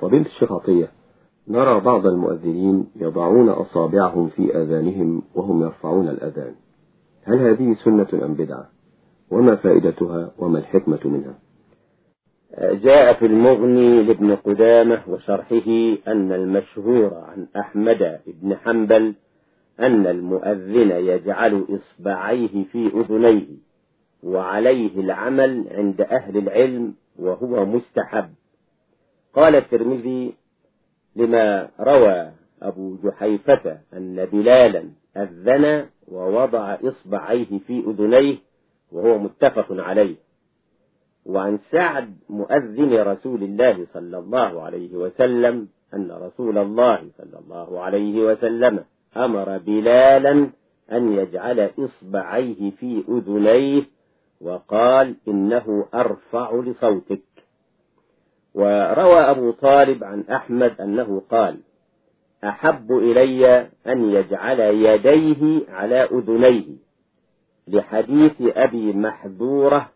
فضيلة الشيخ عطية نرى بعض المؤذنين يضعون أصابعهم في آذانهم وهم يرفعون الأذان. هل هذه سنة أم بدعة؟ وما فائدتها وما الحكمة منها؟ جاء في المغني لابن قدامة وشرحه أن المشهور عن أحمد بن حنبل أن المؤذن يجعل إصبعيه في أذنيه وعليه العمل عند أهل العلم وهو مستحب. قال الترمذي لما روى أبو جحيفة أن بلالا أذن ووضع إصبعيه في أذنيه وهو متفق عليه. وعن سعد مؤذن رسول الله صلى الله عليه وسلم أن رسول الله صلى الله عليه وسلم أمر بلالا أن يجعل إصبعيه في أذنيه وقال إنه أرفع لصوتك. وروى أبو طالب عن أحمد أنه قال أحب إلي أن يجعل يديه على أذنيه لحديث أبي محذورة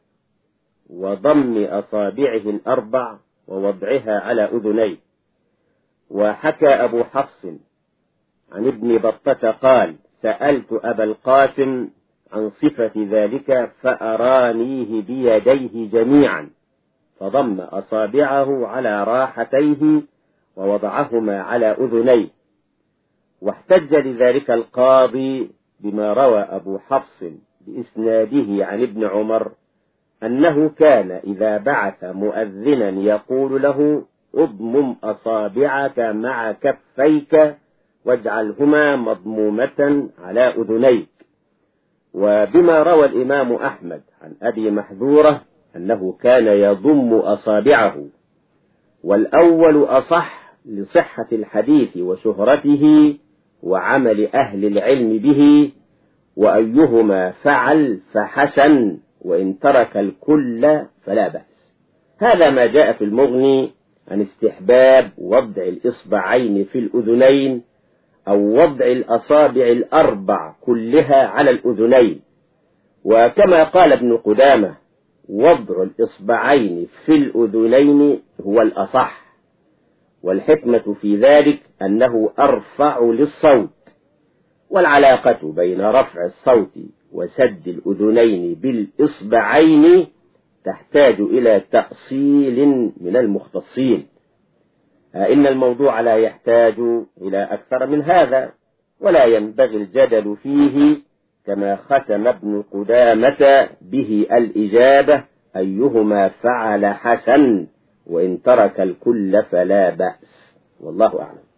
وضم أصابعه الأربع ووضعها على أذنيه. وحكى أبو حفص عن ابن بطة قال سألت أبا القاسم عن صفة ذلك فأرانيه بيديه جميعا. فضم أصابعه على راحتيه ووضعهما على أذنيه. واحتج لذلك القاضي بما روى أبو حفص بإسناده عن ابن عمر أنه كان إذا بعث مؤذنا يقول له اضمم أصابعك مع كفيك واجعلهما مضمومة على أذنيك. وبما روى الإمام أحمد عن أبي محذورة أنه كان يضم أصابعه والأول أصح لصحة الحديث وشهرته وعمل أهل العلم به وأيهما فعل فحسن وإن ترك الكل فلا بأس. هذا ما جاء في المغني عن استحباب وضع الإصبعين في الأذنين أو وضع الأصابع الأربع كلها على الأذنين. وكما قال ابن قدامة وضع الإصبعين في الأذنين هو الأصح والحكمة في ذلك أنه أرفع للصوت والعلاقة بين رفع الصوت وسد الأذنين بالإصبعين تحتاج إلى تأصيل من المختصين. إن الموضوع لا يحتاج إلى أكثر من هذا ولا ينبغي الجدل فيه كما ختم ابن قدامة به الإجابة أيهما فعل حسن وإن ترك الكل فلا بأس. والله أعلم.